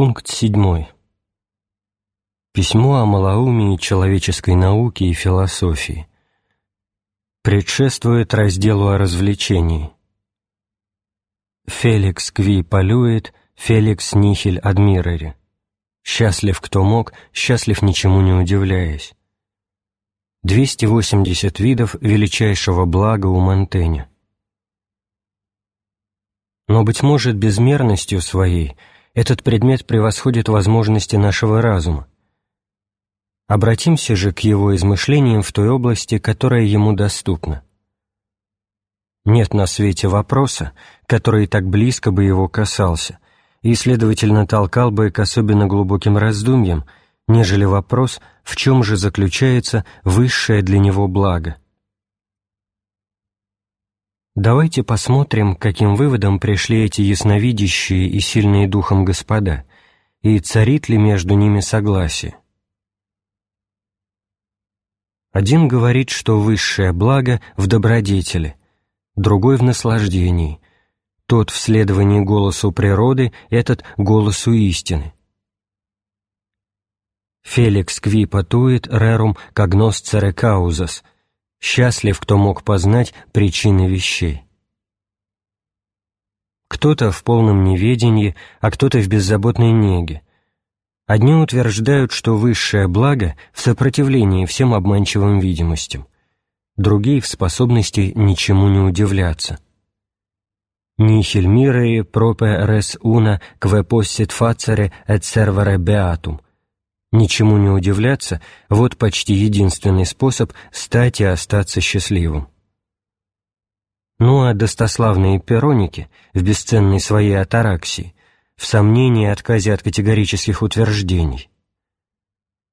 Пункт 7. Письмо о малоумии человеческой науки и философии. Предшествует разделу о развлечении. Феликс кви полюет, Феликс нихель адмирере. Счастлив, кто мог, счастлив, ничему не удивляясь. 280 видов величайшего блага у Монтэня. Но, быть может, безмерностью своей этот предмет превосходит возможности нашего разума. Обратимся же к его измышлениям в той области, которая ему доступна. Нет на свете вопроса, который так близко бы его касался, и, следовательно, толкал бы к особенно глубоким раздумьям, нежели вопрос, в чем же заключается высшее для него благо – Давайте посмотрим, каким выводом пришли эти ясновидящие и сильные духом господа, и царит ли между ними согласие. Один говорит, что высшее благо в добродетели, другой в наслаждении, тот в следовании голосу природы, этот голосу истины. Феликс кви патует рерум когнос церекаузас – Счастлив, кто мог познать причины вещей. Кто-то в полном неведении, а кто-то в беззаботной неге. Одни утверждают, что высшее благо в сопротивлении всем обманчивым видимостям, другие — в способности ничему не удивляться. «Нихиль мирее пропе рес уна кве поссит фацере et servere beatum» Ничему не удивляться – вот почти единственный способ стать и остаться счастливым. Ну а достославные пероники в бесценной своей атараксии, в сомнении и отказе от категорических утверждений.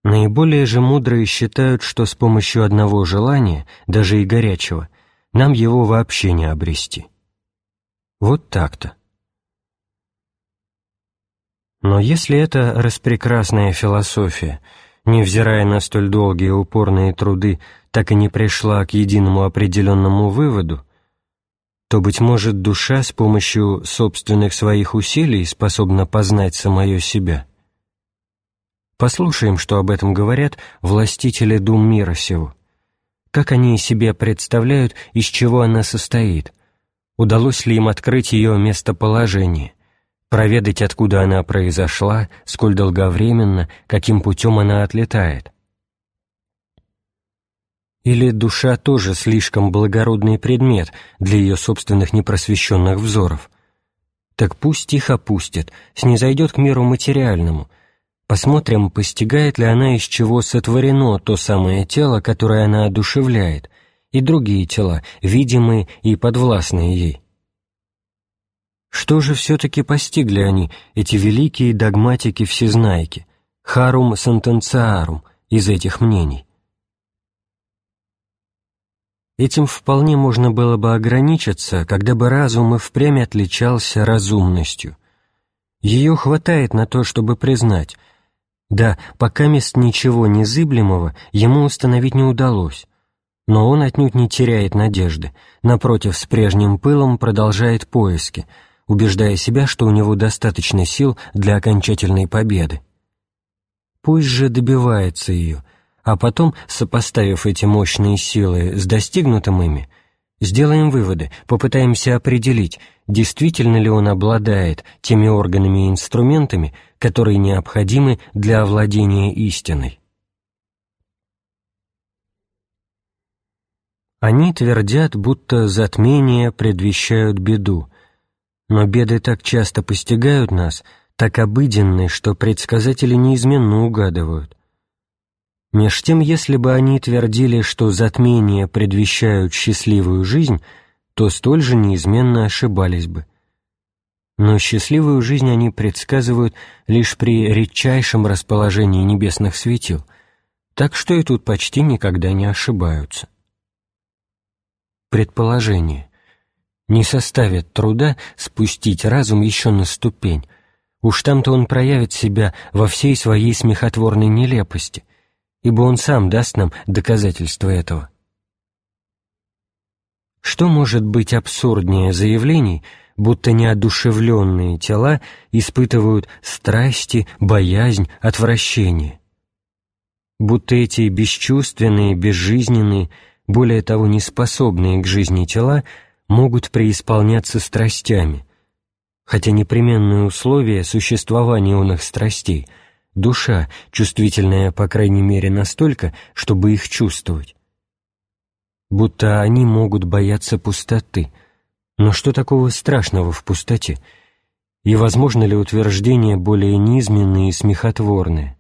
Наиболее же мудрые считают, что с помощью одного желания, даже и горячего, нам его вообще не обрести. Вот так-то. Но если эта распрекрасная философия, невзирая на столь долгие упорные труды, так и не пришла к единому определенному выводу, то, быть может, душа с помощью собственных своих усилий способна познать самое себя. Послушаем, что об этом говорят властители дум мира сего. Как они себе представляют, из чего она состоит, удалось ли им открыть ее местоположение, проведать, откуда она произошла, сколь долговременно, каким путем она отлетает. Или душа тоже слишком благородный предмет для ее собственных непросвещенных взоров? Так пусть тихо пустит, снизойдет к миру материальному. Посмотрим, постигает ли она, из чего сотворено то самое тело, которое она одушевляет, и другие тела, видимые и подвластные ей. Что же все-таки постигли они, эти великие догматики-всезнайки, харум сентенциарум, из этих мнений? Этим вполне можно было бы ограничиться, когда бы разум и впрямь отличался разумностью. Ее хватает на то, чтобы признать, да, пока мест ничего незыблемого ему установить не удалось, но он отнюдь не теряет надежды, напротив, с прежним пылом продолжает поиски — убеждая себя, что у него достаточно сил для окончательной победы. Пусть же добивается ее, а потом, сопоставив эти мощные силы с достигнутым ими, сделаем выводы, попытаемся определить, действительно ли он обладает теми органами и инструментами, которые необходимы для овладения истиной. Они твердят, будто затмения предвещают беду, но беды так часто постигают нас, так обыденны, что предсказатели неизменно угадывают. Меж тем, если бы они твердили, что затмения предвещают счастливую жизнь, то столь же неизменно ошибались бы. Но счастливую жизнь они предсказывают лишь при редчайшем расположении небесных светил, так что и тут почти никогда не ошибаются. Предположение не составит труда спустить разум еще на ступень. Уж там-то он проявит себя во всей своей смехотворной нелепости, ибо он сам даст нам доказательство этого. Что может быть абсурднее заявлений, будто неодушевленные тела испытывают страсти, боязнь, отвращение. Будто эти бесчувственные, безжизненные, более того, неспособные к жизни тела могут преисполняться страстями, хотя непременное условие существования он их страстей — душа, чувствительная, по крайней мере, настолько, чтобы их чувствовать. Будто они могут бояться пустоты. Но что такого страшного в пустоте? И возможно ли утверждение более низменное и смехотворное?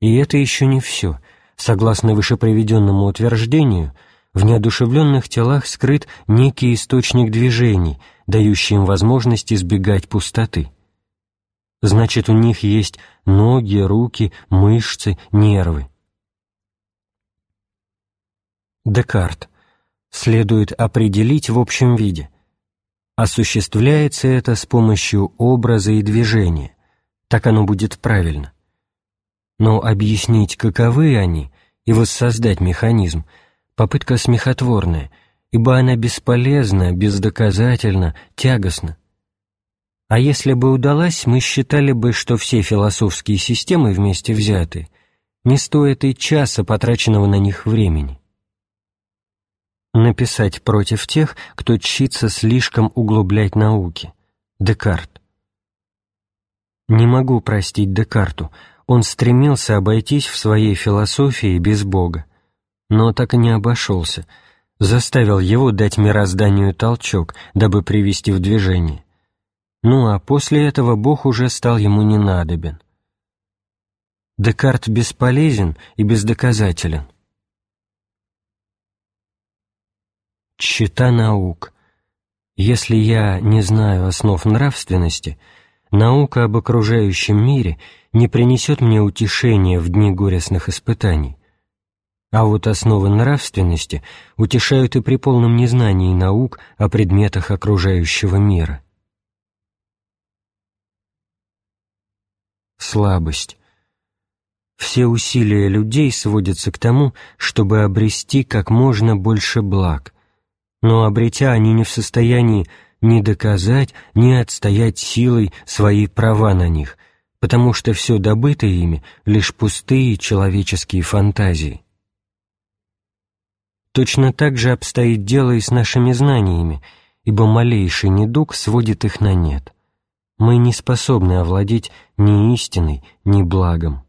И это еще не все. Согласно вышеприведенному утверждению — в неодушевленных телах скрыт некий источник движений, дающий им возможность избегать пустоты. Значит, у них есть ноги, руки, мышцы, нервы. Декарт. Следует определить в общем виде. Осуществляется это с помощью образа и движения. Так оно будет правильно. Но объяснить, каковы они, и воссоздать механизм – попытка смехотворная, ибо она бесполезна, бездоказательна, тягостна. А если бы удалась, мы считали бы, что все философские системы вместе взяты не стоят и часа потраченного на них времени. Написать против тех, кто чится слишком углублять науки. Декарт. Не могу простить Декарту, он стремился обойтись в своей философии без Бога но так и не обошелся, заставил его дать мирозданию толчок, дабы привести в движение. Ну а после этого Бог уже стал ему не надобен. Декарт бесполезен и бездоказателен. Чита наук. Если я не знаю основ нравственности, наука об окружающем мире не принесет мне утешения в дни горестных испытаний. А вот основы нравственности утешают и при полном незнании наук о предметах окружающего мира. Слабость. Все усилия людей сводятся к тому, чтобы обрести как можно больше благ, но обретя они не в состоянии ни доказать, ни отстоять силой свои права на них, потому что все добытое ими — лишь пустые человеческие фантазии. Точно так же обстоит дело и с нашими знаниями, ибо малейший недуг сводит их на нет. Мы не способны овладеть ни истиной, ни благом.